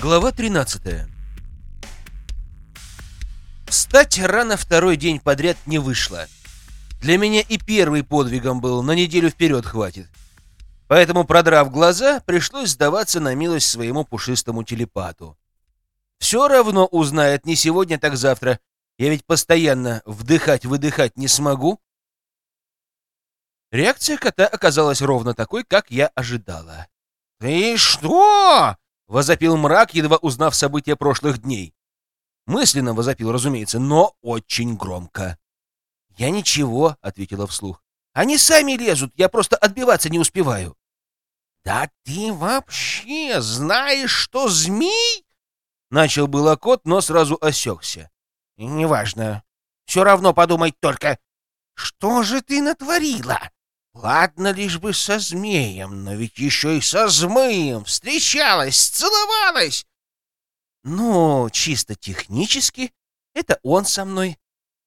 Глава 13 Встать рано второй день подряд не вышло. Для меня и первый подвигом был, на неделю вперед хватит. Поэтому, продрав глаза, пришлось сдаваться на милость своему пушистому телепату. Все равно узнает не сегодня, так завтра. Я ведь постоянно вдыхать-выдыхать не смогу. Реакция кота оказалась ровно такой, как я ожидала. «Ты что?» Возопил мрак, едва узнав события прошлых дней. Мысленно возопил, разумеется, но очень громко. «Я ничего», — ответила вслух. «Они сами лезут, я просто отбиваться не успеваю». «Да ты вообще знаешь, что змей?» Начал было кот, но сразу осекся. «Неважно. Все равно подумать только, что же ты натворила?» Ладно, лишь бы со змеем, но ведь еще и со змеем встречалась, целовалась. Ну, чисто технически, это он со мной,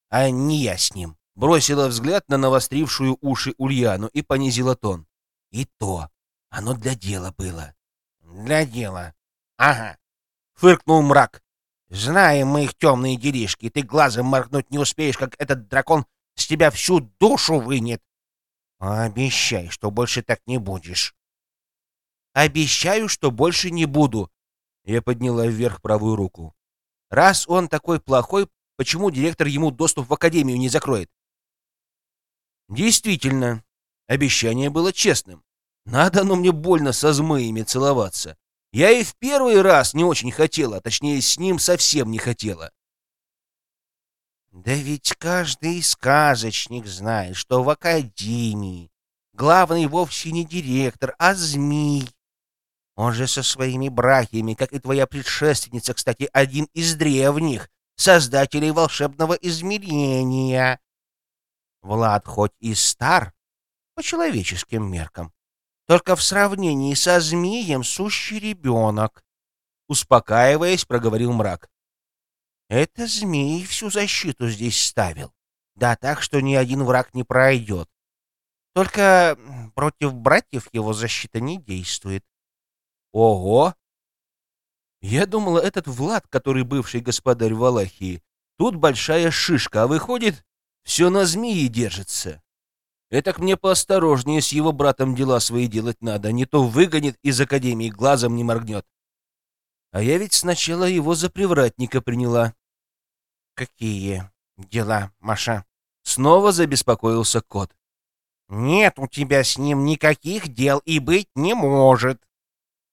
а не я с ним. Бросила взгляд на навострившую уши Ульяну и понизила тон. И то, оно для дела было. Для дела. Ага. Фыркнул мрак. Знаем мы их темные делишки, ты глазом моргнуть не успеешь, как этот дракон с тебя всю душу вынет. Обещай, что больше так не будешь. Обещаю, что больше не буду. Я подняла вверх правую руку. Раз он такой плохой, почему директор ему доступ в академию не закроет? Действительно, обещание было честным. Надо оно мне больно со змеями целоваться. Я и в первый раз не очень хотела, точнее, с ним совсем не хотела. Да ведь каждый сказочник знает, что в академии главный вовсе не директор, а змей. Он же со своими братьями, как и твоя предшественница, кстати, один из древних создателей волшебного измерения. Влад хоть и стар по человеческим меркам, только в сравнении со змеем сущий ребенок. Успокаиваясь, проговорил мрак. Это змей всю защиту здесь ставил. Да так, что ни один враг не пройдет. Только против братьев его защита не действует. Ого! Я думала, этот Влад, который бывший господарь Валахии, тут большая шишка, а выходит, все на змеи держится. Этак мне поосторожнее с его братом дела свои делать надо, не то выгонит из академии, глазом не моргнет. А я ведь сначала его за привратника приняла. «Какие дела, Маша?» Снова забеспокоился кот. «Нет у тебя с ним никаких дел и быть не может».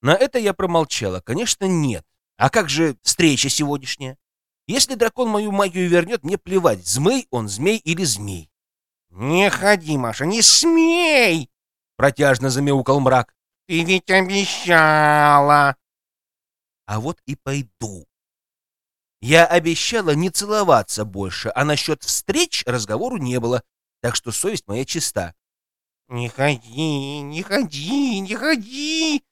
На это я промолчала. Конечно, нет. А как же встреча сегодняшняя? Если дракон мою магию вернет, мне плевать, змей он, змей или змей. «Не ходи, Маша, не смей!» Протяжно замяукал мрак. «Ты ведь обещала!» «А вот и пойду», я обещала не целоваться больше, а насчет встреч разговору не было, так что совесть моя чиста. «Не ходи, не ходи, не ходи!»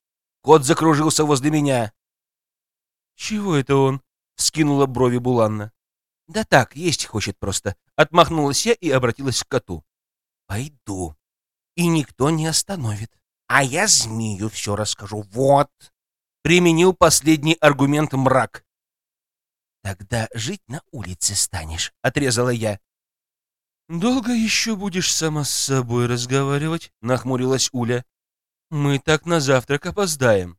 Кот закружился возле меня. «Чего это он?» — скинула брови Буланна. «Да так, есть хочет просто». Отмахнулась я и обратилась к коту. «Пойду, и никто не остановит. А я змею все расскажу, вот!» Применил последний аргумент мрак. «Тогда жить на улице станешь», — отрезала я. «Долго еще будешь сама с собой разговаривать?» — нахмурилась Уля. «Мы так на завтрак опоздаем».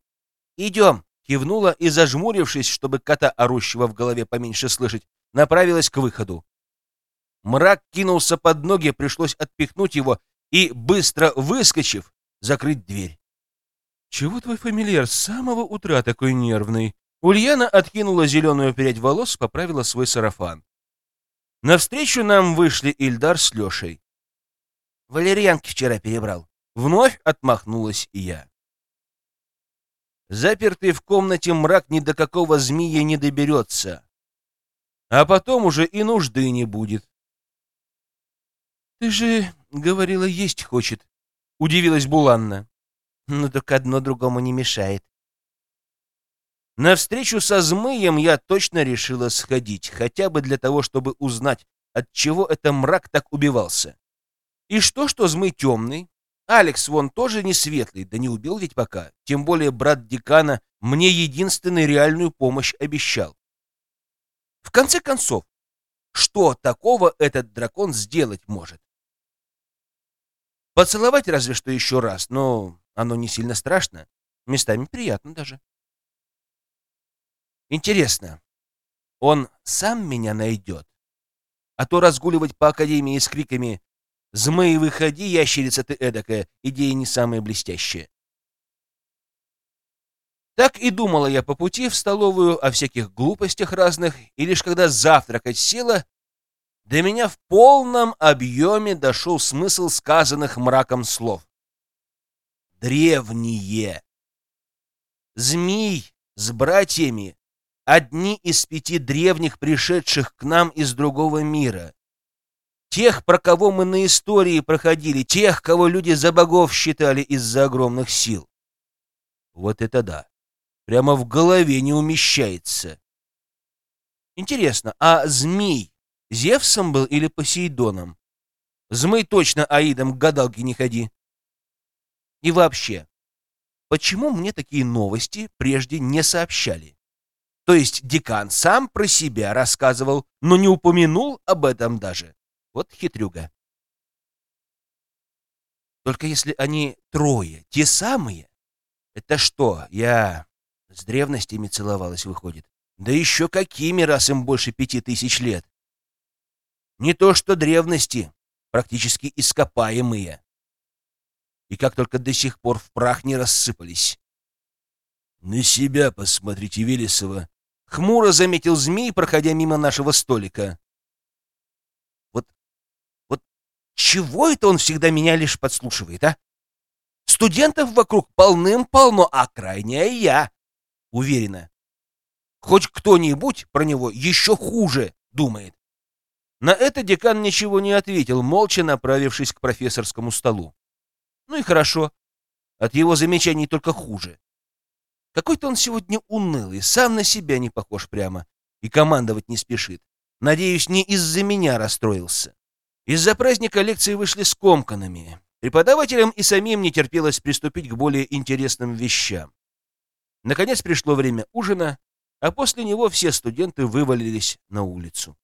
«Идем!» — кивнула и, зажмурившись, чтобы кота, орущего в голове поменьше слышать, направилась к выходу. Мрак кинулся под ноги, пришлось отпихнуть его и, быстро выскочив, закрыть дверь. «Чего твой фамильяр с самого утра такой нервный?» Ульяна откинула зеленую прядь волос, поправила свой сарафан. Навстречу нам вышли Ильдар с Лешей. «Валерьянки вчера перебрал». Вновь отмахнулась и я. Запертый в комнате мрак ни до какого змея не доберется. А потом уже и нужды не будет. «Ты же, говорила, есть хочет», — удивилась Буланна. «Ну, только одно другому не мешает», на встречу со змеем я точно решила сходить, хотя бы для того, чтобы узнать, от чего это мрак так убивался. И что, что змей темный, Алекс вон тоже не светлый, да не убил ведь пока. Тем более брат декана мне единственную реальную помощь обещал. В конце концов, что такого этот дракон сделать может? Поцеловать разве что еще раз, но оно не сильно страшно. Местами приятно даже. Интересно, он сам меня найдет? А то разгуливать по академии с криками «Змей, выходи, ящерица ты эдакая!» идея не самая блестящая. Так и думала я по пути в столовую о всяких глупостях разных, и лишь когда завтракать села, до меня в полном объеме дошел смысл сказанных мраком слов. Древние. Змей с братьями — одни из пяти древних, пришедших к нам из другого мира. Тех, про кого мы на истории проходили, тех, кого люди за богов считали из-за огромных сил. Вот это да прямо в голове не умещается. Интересно, а змей Зевсом был или Посейдоном? Змей точно Аидом к гадалке не ходи. И вообще, почему мне такие новости прежде не сообщали? То есть декан сам про себя рассказывал, но не упомянул об этом даже. Вот хитрюга. Только если они трое, те самые, это что, я с древностями целовалась, выходит. Да еще какими, раз им больше пяти тысяч лет. Не то что древности, практически ископаемые. И как только до сих пор в прах не рассыпались. «На себя посмотрите, Велесова!» — хмуро заметил змей, проходя мимо нашего столика. «Вот, вот чего это он всегда меня лишь подслушивает, а? Студентов вокруг полным-полно, а крайняя я!» уверена. Хоть кто-нибудь про него еще хуже думает. На это декан ничего не ответил, молча направившись к профессорскому столу. Ну и хорошо. От его замечаний только хуже. Какой-то он сегодня унылый, сам на себя не похож прямо. И командовать не спешит. Надеюсь, не из-за меня расстроился. Из-за праздника лекции вышли скомканными. Преподавателям и самим не терпелось приступить к более интересным вещам. Наконец пришло время ужина, а после него все студенты вывалились на улицу.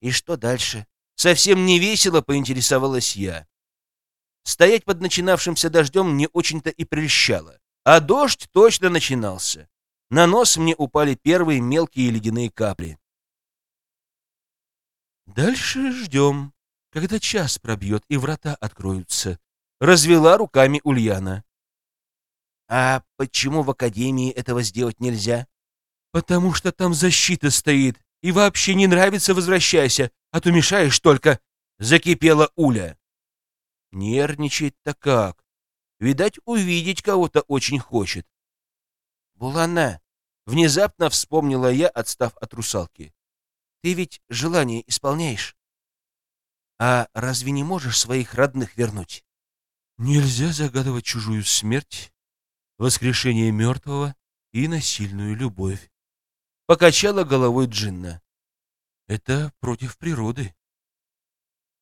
И что дальше? Совсем не весело поинтересовалась я. Стоять под начинавшимся дождем не очень-то и прельщало. А дождь точно начинался. На нос мне упали первые мелкие ледяные капли. «Дальше ждем, когда час пробьет и врата откроются», — развела руками Ульяна. А почему в академии этого сделать нельзя? Потому что там защита стоит. И вообще не нравится, возвращайся, а то мешаешь только. Закипела Уля. Нервничает-то как. Видать, увидеть кого-то очень хочет. Булана, внезапно вспомнила я, отстав от русалки. Ты ведь желание исполняешь? А разве не можешь своих родных вернуть? Нельзя загадывать чужую смерть воскрешение мертвого и насильную любовь. Покачала головой Джинна. Это против природы.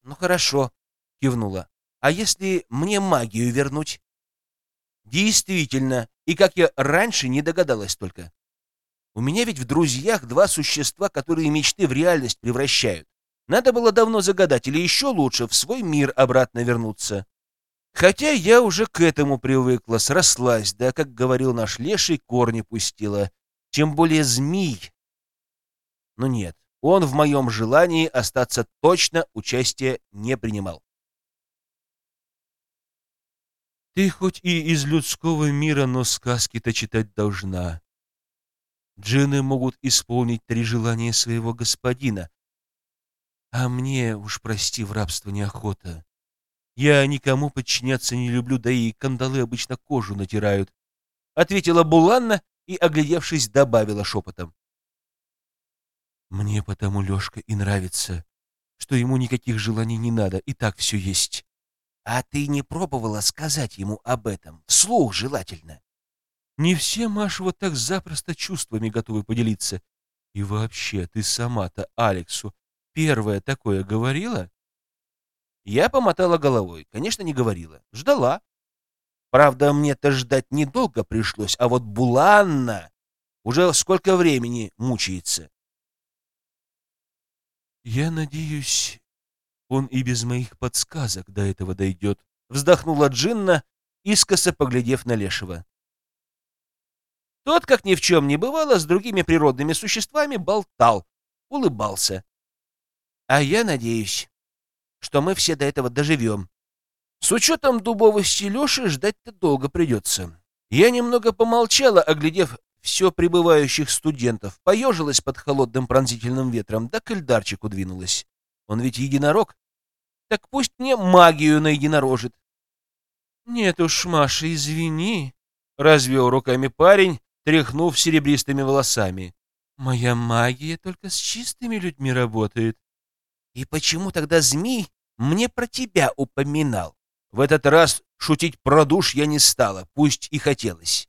Ну хорошо, кивнула. А если мне магию вернуть? Действительно, и как я раньше не догадалась только. У меня ведь в друзьях два существа, которые мечты в реальность превращают. Надо было давно загадать, или еще лучше, в свой мир обратно вернуться. Хотя я уже к этому привыкла, срослась, да, как говорил наш леший, корни пустила. Тем более змей. Но нет, он в моем желании остаться точно участия не принимал. Ты хоть и из людского мира, но сказки-то читать должна. Джины могут исполнить три желания своего господина. А мне, уж прости, в рабство неохота. Я никому подчиняться не люблю, да и кандалы обычно кожу натирают. Ответила Буланна и, оглядевшись, добавила шепотом. Мне потому Лешка и нравится, что ему никаких желаний не надо, и так все есть. А ты не пробовала сказать ему об этом? Вслух желательно. Не все, Маша, вот так запросто чувствами готовы поделиться. И вообще, ты сама-то Алексу первое такое говорила? Я помотала головой. Конечно, не говорила. Ждала. Правда, мне-то ждать недолго пришлось, а вот Буланна уже сколько времени мучается. «Я надеюсь, он и без моих подсказок до этого дойдет», — вздохнула Джинна, искоса поглядев на Лешего. Тот, как ни в чем не бывало, с другими природными существами болтал, улыбался. А я надеюсь, что мы все до этого доживем. С учетом дубовости Леши ждать-то долго придется. Я немного помолчала, оглядев все прибывающих студентов, поежилась под холодным пронзительным ветром, да к Эльдарчику двинулась. Он ведь единорог. Так пусть мне магию наединорожит. Нет уж, Маша, извини, — развел руками парень, тряхнув серебристыми волосами. Моя магия только с чистыми людьми работает. И почему тогда змей мне про тебя упоминал? В этот раз шутить про душ я не стала, пусть и хотелось.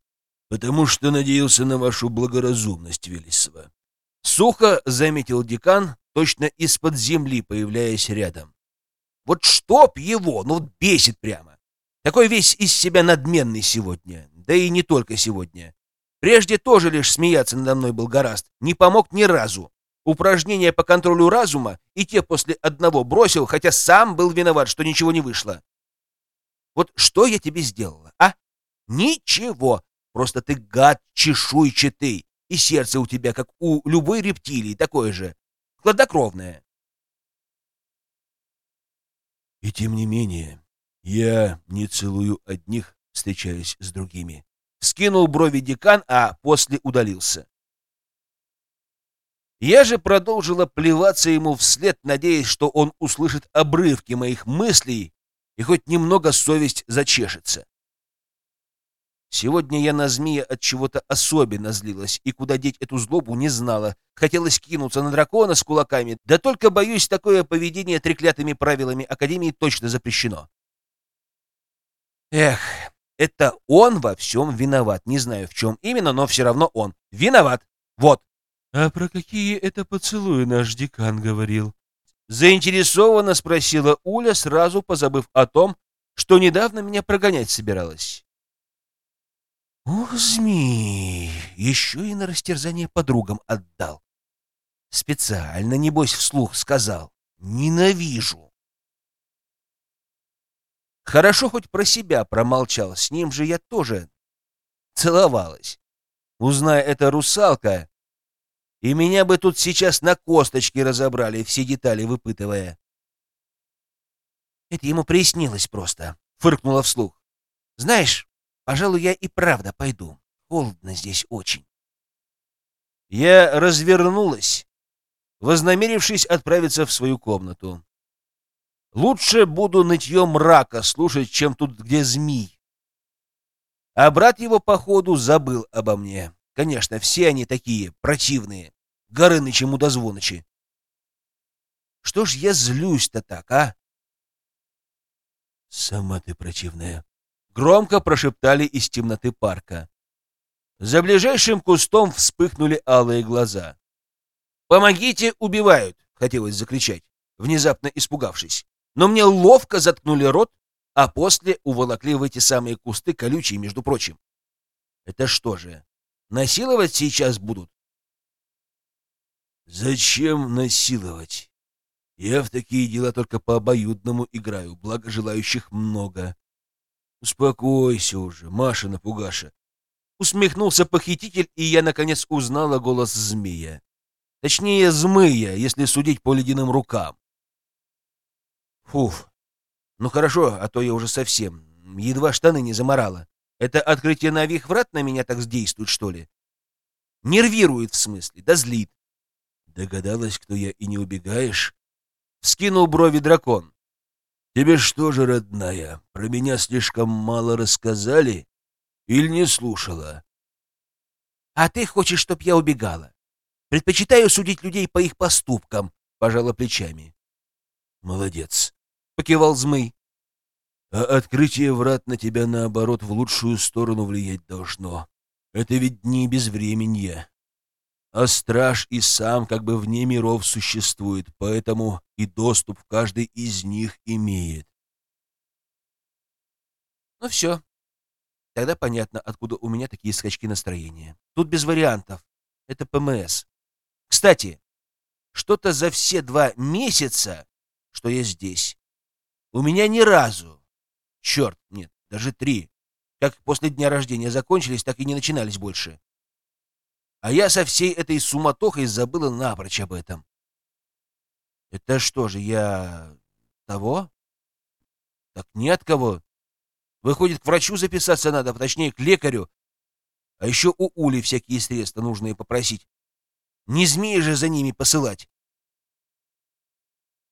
Потому что надеялся на вашу благоразумность, Велесова. Сухо заметил декан, точно из-под земли появляясь рядом. Вот чтоб его, ну бесит прямо. Такой весь из себя надменный сегодня, да и не только сегодня. Прежде тоже лишь смеяться надо мной был гораст, не помог ни разу. Упражнения по контролю разума и те после одного бросил, хотя сам был виноват, что ничего не вышло. Вот что я тебе сделала, а? Ничего. Просто ты гад чешуйчатый, и сердце у тебя, как у любой рептилии, такое же. Хладнокровное. И тем не менее, я не целую одних, встречаясь с другими. Скинул брови декан, а после удалился. Я же продолжила плеваться ему вслед, надеясь, что он услышит обрывки моих мыслей и хоть немного совесть зачешется. Сегодня я на змея от чего-то особенно злилась, и куда деть эту злобу не знала. Хотелось кинуться на дракона с кулаками, да только, боюсь, такое поведение треклятыми правилами Академии точно запрещено. Эх, это он во всем виноват. Не знаю, в чем именно, но все равно он. Виноват. Вот. А про какие это поцелуи наш декан говорил? Заинтересованно спросила Уля, сразу позабыв о том, что недавно меня прогонять собиралась. Ох, змей, еще и на растерзание подругам отдал. Специально, небось, вслух сказал. Ненавижу. Хорошо хоть про себя промолчал, с ним же я тоже целовалась. Узная это русалка, и меня бы тут сейчас на косточки разобрали, все детали выпытывая. Это ему приснилось просто, фыркнула вслух. Знаешь, пожалуй, я и правда пойду. Холодно здесь очень. Я развернулась, вознамерившись отправиться в свою комнату. Лучше буду нытье мрака слушать, чем тут где змей. А брат его, походу, забыл обо мне. Конечно, все они такие, противные. Горынычи мудозвонычи. Что ж я злюсь-то так, а? Сама ты противная. Громко прошептали из темноты парка. За ближайшим кустом вспыхнули алые глаза. «Помогите, убивают!» — хотелось закричать, внезапно испугавшись но мне ловко заткнули рот, а после уволокли в эти самые кусты колючие, между прочим. Это что же, насиловать сейчас будут? Зачем насиловать? Я в такие дела только по обоюдному играю, благо желающих много. Успокойся уже, Маша напугаша. Усмехнулся похититель, и я, наконец, узнала голос змея. Точнее, змея, если судить по ледяным рукам. Фуф. Ну хорошо, а то я уже совсем едва штаны не заморала. Это открытие нових врат на меня так сдействует, что ли? Нервирует в смысле, да злит. Догадалась, кто я, и не убегаешь? Скинул брови дракон. Тебе что же, родная, про меня слишком мало рассказали? Или не слушала? А ты хочешь, чтоб я убегала? Предпочитаю судить людей по их поступкам, пожала плечами. Молодец покивал Змый. А открытие врат на тебя, наоборот, в лучшую сторону влиять должно. Это ведь не безвременье. А страж и сам как бы вне миров существует, поэтому и доступ каждый из них имеет. Ну все. Тогда понятно, откуда у меня такие скачки настроения. Тут без вариантов. Это ПМС. Кстати, что-то за все два месяца, что я здесь, у меня ни разу, черт, нет, даже три, как после дня рождения закончились, так и не начинались больше. А я со всей этой суматохой забыла напрочь об этом. Это что же, я... того? Так нет кого. Выходит, к врачу записаться надо, точнее, к лекарю. А еще у Ули всякие средства нужные попросить. Не змеи же за ними посылать.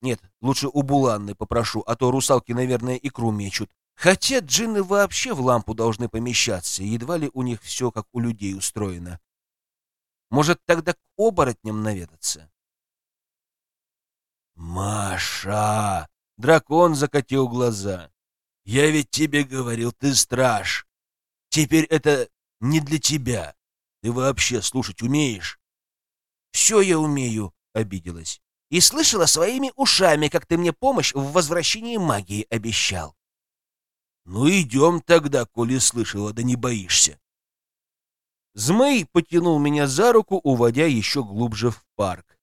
Нет, лучше у Буланны попрошу, а то русалки, наверное, икру мечут. Хотя джинны вообще в лампу должны помещаться, едва ли у них все как у людей устроено. Может, тогда к оборотням наведаться? «Маша!» — дракон закатил глаза. «Я ведь тебе говорил, ты страж. Теперь это не для тебя. Ты вообще слушать умеешь?» «Все я умею», — обиделась. «И слышала своими ушами, как ты мне помощь в возвращении магии обещал». «Ну, идем тогда, коли слышала, да не боишься». Змей потянул меня за руку, уводя еще глубже в парк.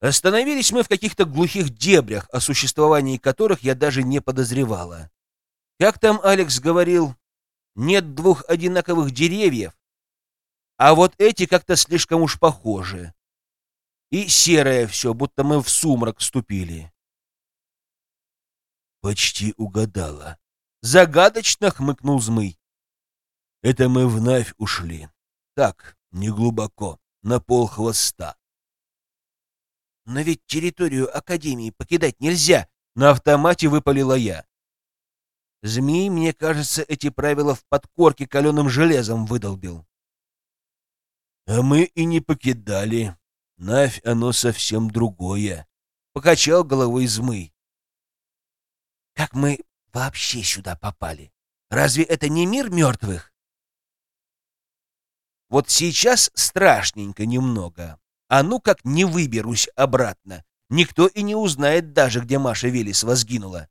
Остановились мы в каких-то глухих дебрях, о существовании которых я даже не подозревала. Как там Алекс говорил, нет двух одинаковых деревьев, а вот эти как-то слишком уж похожи. И серое все, будто мы в сумрак вступили. Почти угадала. Загадочно хмыкнул Змый. Это мы вновь ушли. Так, не глубоко, на пол хвоста. Но ведь территорию Академии покидать нельзя, на автомате выпалила я. Змей, мне кажется, эти правила в подкорке каленым железом выдолбил. А мы и не покидали. Навь оно совсем другое. Покачал головой Змый. Как мы вообще сюда попали? Разве это не мир мертвых? Вот сейчас страшненько немного. А ну как не выберусь обратно. Никто и не узнает даже, где Маша Велес возгинула.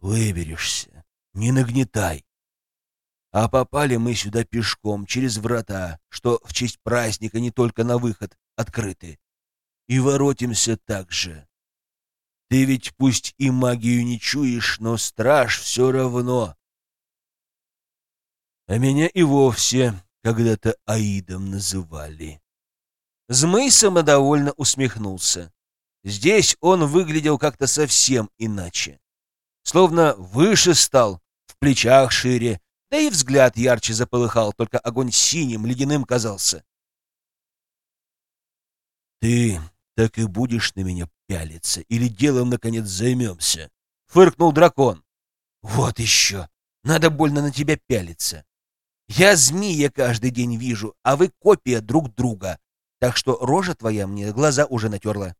Выберешься. Не нагнетай. А попали мы сюда пешком, через врата, что в честь праздника не только на выход открыты. И воротимся так же. Ты ведь пусть и магию не чуешь, но страж все равно. А меня и вовсе когда-то Аидом называли. Змей самодовольно усмехнулся. Здесь он выглядел как-то совсем иначе. Словно выше стал, в плечах шире, да и взгляд ярче заполыхал, только огонь синим, ледяным казался. «Ты так и будешь на меня пялиться, или делом, наконец, займемся?» — фыркнул дракон. «Вот еще! Надо больно на тебя пялиться. Я змея каждый день вижу, а вы копия друг друга, так что рожа твоя мне глаза уже натерла».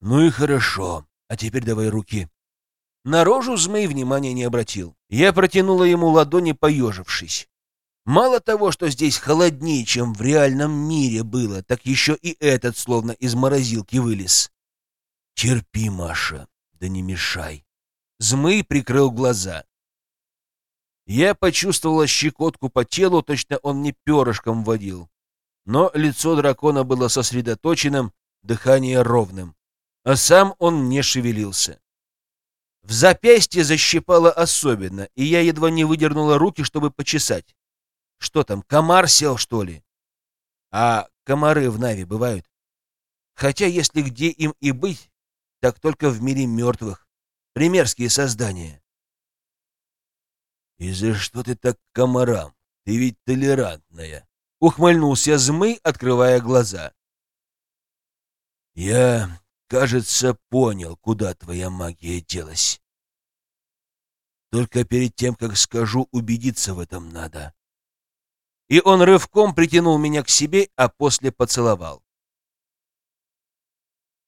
«Ну и хорошо. А теперь давай руки». На рожу змей внимания не обратил. Я протянула ему ладони, поежившись. Мало того, что здесь холоднее, чем в реальном мире было, так еще и этот словно из морозилки вылез. Терпи, Маша, да не мешай. Змый прикрыл глаза. Я почувствовала щекотку по телу, точно он мне перышком водил. Но лицо дракона было сосредоточенным, дыхание ровным. А сам он не шевелился. В запястье защипало особенно, и я едва не выдернула руки, чтобы почесать. Что там, комар сел, что ли? А комары в Нави бывают? Хотя, если где им и быть, так только в мире мертвых. Примерские создания. «И за что ты так комарам? Ты ведь толерантная!» — ухмыльнулся Змый, открывая глаза. «Я, кажется, понял, куда твоя магия делась. Только перед тем, как скажу, убедиться в этом надо и он рывком притянул меня к себе, а после поцеловал.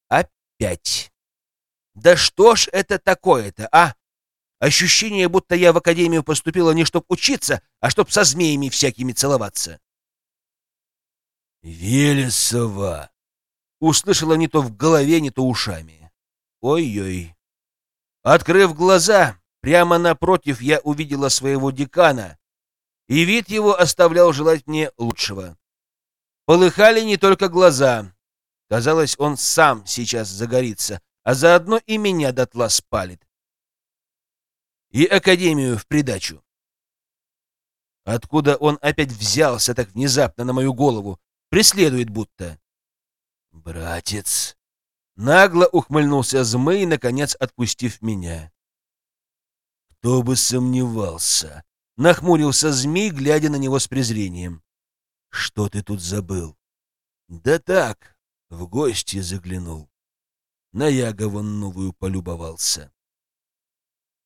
Опять. Да что ж это такое-то, а? Ощущение, будто я в академию поступила не чтоб учиться, а чтоб со змеями всякими целоваться. Велесова! Услышала не то в голове, не то ушами. Ой-ой. Открыв глаза, прямо напротив я увидела своего декана, и вид его оставлял желать мне лучшего. Полыхали не только глаза. Казалось, он сам сейчас загорится, а заодно и меня дотла спалит. И Академию в придачу. Откуда он опять взялся так внезапно на мою голову? Преследует будто. «Братец!» Нагло ухмыльнулся змей, наконец отпустив меня. «Кто бы сомневался!» Нахмурился змей, глядя на него с презрением. «Что ты тут забыл?» «Да так, в гости заглянул. На Ягову новую полюбовался».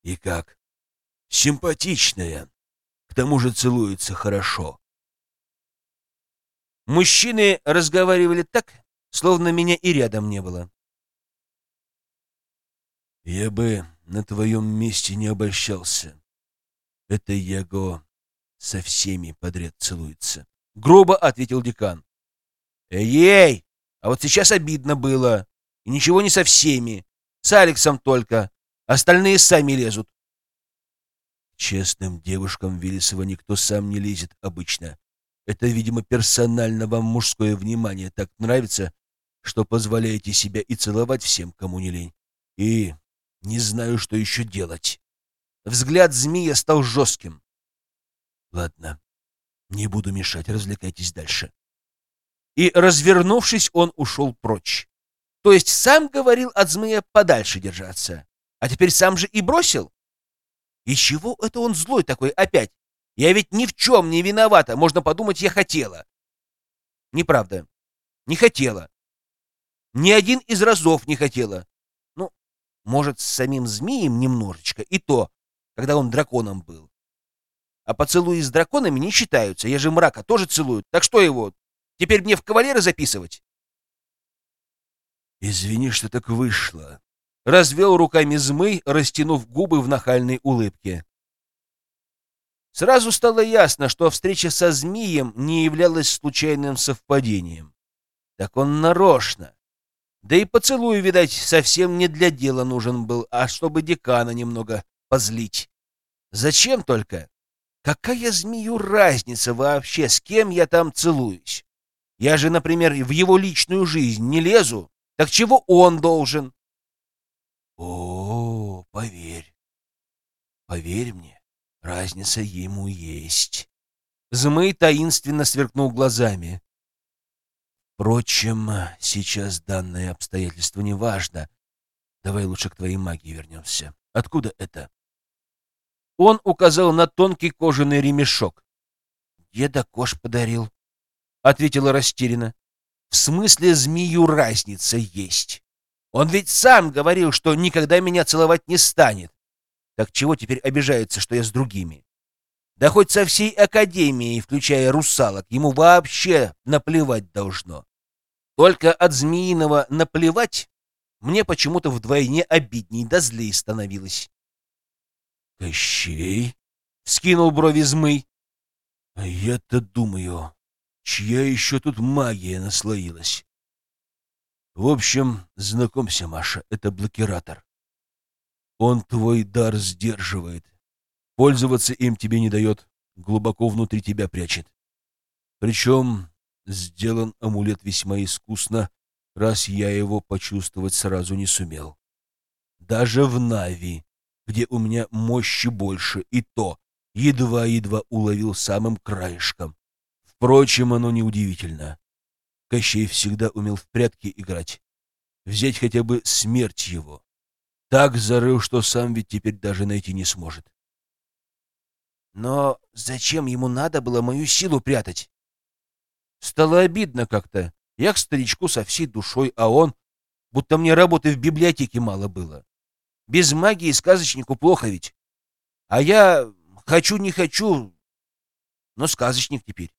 «И как?» «Симпатичная. К тому же целуется хорошо». Мужчины разговаривали так, словно меня и рядом не было. «Я бы на твоем месте не обольщался», это Яго со всеми подряд целуется. Грубо ответил декан. Эй, а вот сейчас обидно было. И ничего не со всеми. С Алексом только. Остальные сами лезут. Честным девушкам Велесова никто сам не лезет обычно. Это, видимо, персонально вам мужское внимание так нравится, что позволяете себя и целовать всем, кому не лень. И не знаю, что еще делать. Взгляд змея стал жестким. «Ладно, не буду мешать, развлекайтесь дальше». И, развернувшись, он ушел прочь. То есть сам говорил от змея подальше держаться, а теперь сам же и бросил? И чего это он злой такой опять? Я ведь ни в чем не виновата, можно подумать, я хотела. Неправда, не хотела. Ни один из разов не хотела. Ну, может, с самим змеем немножечко, и то когда он драконом был. А поцелуи с драконами не считаются. Я же мрака тоже целую. Так что его, теперь мне в кавалеры записывать? Извини, что так вышло. Развел руками змей, растянув губы в нахальной улыбке. Сразу стало ясно, что встреча со змеем не являлась случайным совпадением. Так он нарочно. Да и поцелуй, видать, совсем не для дела нужен был, а чтобы декана немного позлить. Зачем только? Какая змею разница вообще, с кем я там целуюсь? Я же, например, в его личную жизнь не лезу. Так чего он должен? О, поверь. Поверь мне, разница ему есть. Змей таинственно сверкнул глазами. Впрочем, сейчас данное обстоятельство не важно. Давай лучше к твоей магии вернемся. Откуда это? Он указал на тонкий кожаный ремешок. «Деда Кош подарил», — ответила растерянно. «В смысле змею разница есть? Он ведь сам говорил, что никогда меня целовать не станет. Так чего теперь обижается, что я с другими? Да хоть со всей академией, включая русалок, ему вообще наплевать должно. Только от змеиного наплевать мне почему-то вдвойне обидней да злей становилось. «Кощей?» — скинул брови змый. «А я-то думаю, чья еще тут магия наслоилась?» «В общем, знакомься, Маша, это блокиратор. Он твой дар сдерживает. Пользоваться им тебе не дает, глубоко внутри тебя прячет. Причем сделан амулет весьма искусно, раз я его почувствовать сразу не сумел. Даже в Нави где у меня мощи больше, и то едва-едва уловил самым краешком. Впрочем, оно неудивительно. Кощей всегда умел в прятки играть. Взять хотя бы смерть его. Так зарыл, что сам ведь теперь даже найти не сможет. Но зачем ему надо было мою силу прятать? Стало обидно как-то. Я к старичку со всей душой, а он... Будто мне работы в библиотеке мало было. Без магии сказочнику плохо ведь. А я хочу не хочу, но сказочник теперь.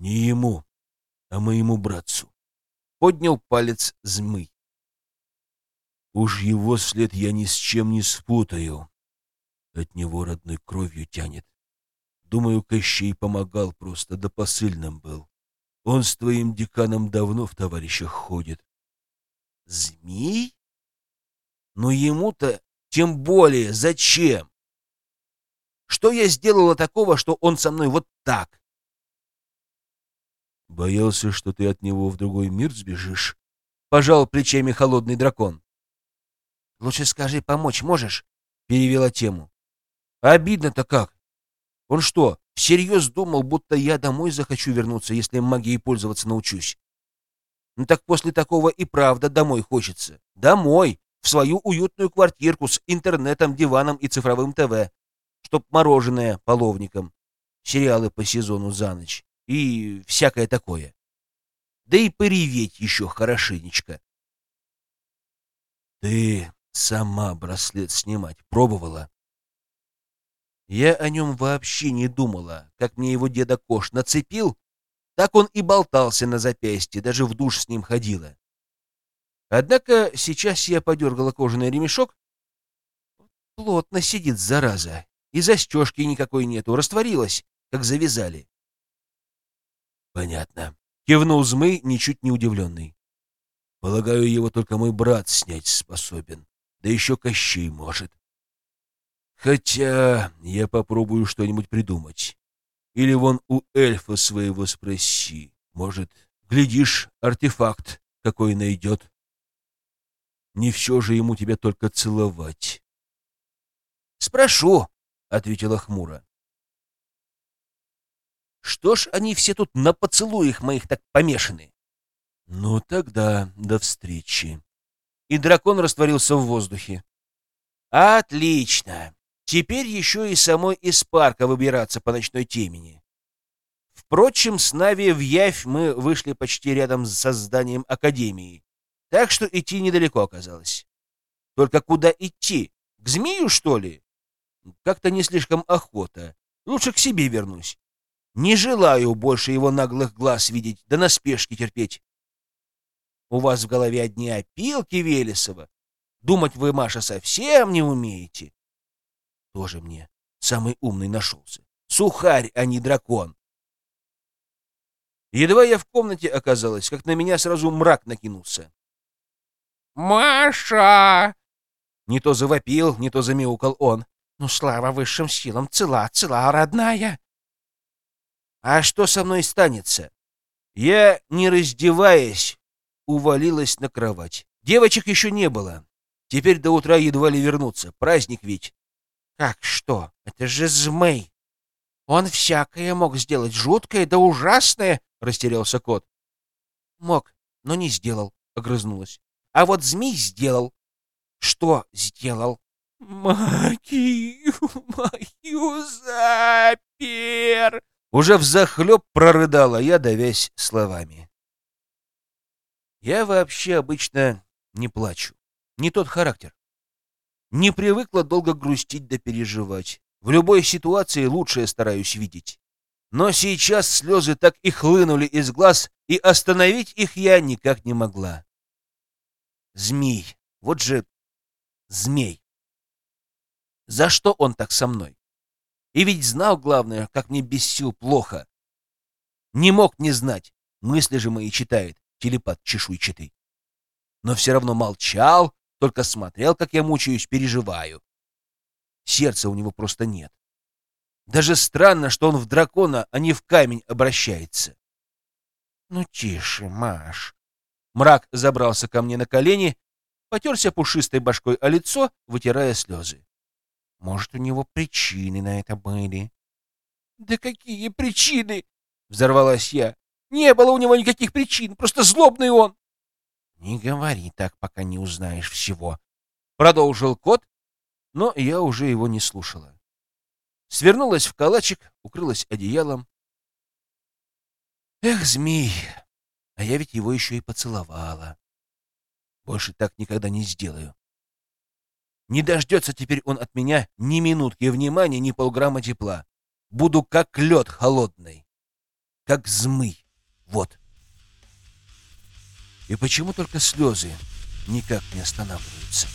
Не ему, а моему братцу. Поднял палец змый. Уж его след я ни с чем не спутаю. От него родной кровью тянет. Думаю, Кощей помогал просто, да посыльным был. Он с твоим деканом давно в товарищах ходит. Змей? Но ему-то тем более зачем? Что я сделала такого, что он со мной вот так? Боялся, что ты от него в другой мир сбежишь? Пожал плечами холодный дракон. Лучше скажи, помочь можешь? Перевела тему. Обидно-то как? Он что, всерьез думал, будто я домой захочу вернуться, если магией пользоваться научусь? Ну так после такого и правда домой хочется. Домой, в свою уютную квартирку с интернетом, диваном и цифровым ТВ, чтоб мороженое половником, сериалы по сезону за ночь и всякое такое. Да и пореветь еще хорошенечко. Ты сама браслет снимать пробовала? Я о нем вообще не думала. Как мне его деда Кош нацепил, так он и болтался на запястье, даже в душ с ним ходила. Однако сейчас я подергала кожаный ремешок. Плотно сидит, зараза. И застежки никакой нету, растворилась, как завязали. Понятно. Кивнул Змей, ничуть не удивленный. Полагаю, его только мой брат снять способен. Да еще Кощей может. Хотя я попробую что-нибудь придумать. Или вон у эльфа своего спроси. Может, глядишь, артефакт какой найдет. Не все же ему тебя только целовать. — Спрошу, — ответила хмуро. — Что ж они все тут на поцелуях моих так помешаны? — Ну, тогда до встречи. И дракон растворился в воздухе. — Отлично. Теперь еще и самой из парка выбираться по ночной темени. Впрочем, с Нави в Явь мы вышли почти рядом со зданием Академии. Так что идти недалеко оказалось. Только куда идти? К змею, что ли? Как-то не слишком охота. Лучше к себе вернусь. Не желаю больше его наглых глаз видеть, да на спешке терпеть. У вас в голове одни опилки Велесова. Думать вы, Маша, совсем не умеете. Тоже мне самый умный нашелся. Сухарь, а не дракон. Едва я в комнате оказалась, как на меня сразу мрак накинулся. «Маша!» Не то завопил, не то замяукал он. «Ну, слава высшим силам, цела, цела, родная!» «А что со мной станется?» Я, не раздеваясь, увалилась на кровать. Девочек еще не было. Теперь до утра едва ли вернуться. Праздник ведь. «Как что? Это же змей! Он всякое мог сделать, жуткое да ужасное!» — растерялся кот. «Мог, но не сделал», — огрызнулась. А вот змей сделал. Что сделал? Магию мою запер. Уже взахлеб прорыдала я, давясь словами. Я вообще обычно не плачу. Не тот характер. Не привыкла долго грустить да переживать. В любой ситуации лучшее стараюсь видеть. Но сейчас слезы так и хлынули из глаз, и остановить их я никак не могла. Змей. Вот же змей. За что он так со мной? И ведь знал, главное, как мне без сил плохо. Не мог не знать. Мысли же мои читает телепат чешуйчатый. Но все равно молчал, только смотрел, как я мучаюсь, переживаю. Сердца у него просто нет. Даже странно, что он в дракона, а не в камень обращается. Ну, тише, Маш. Мрак забрался ко мне на колени, потерся пушистой башкой о лицо, вытирая слезы. Может, у него причины на это были? «Да какие причины?» — взорвалась я. «Не было у него никаких причин, просто злобный он!» «Не говори так, пока не узнаешь всего», — продолжил кот, но я уже его не слушала. Свернулась в калачик, укрылась одеялом. «Эх, змей, а я ведь его еще и поцеловала. Больше так никогда не сделаю. Не дождется теперь он от меня ни минутки внимания, ни полграмма тепла. Буду как лед холодный, как змый. Вот. И почему только слезы никак не останавливаются?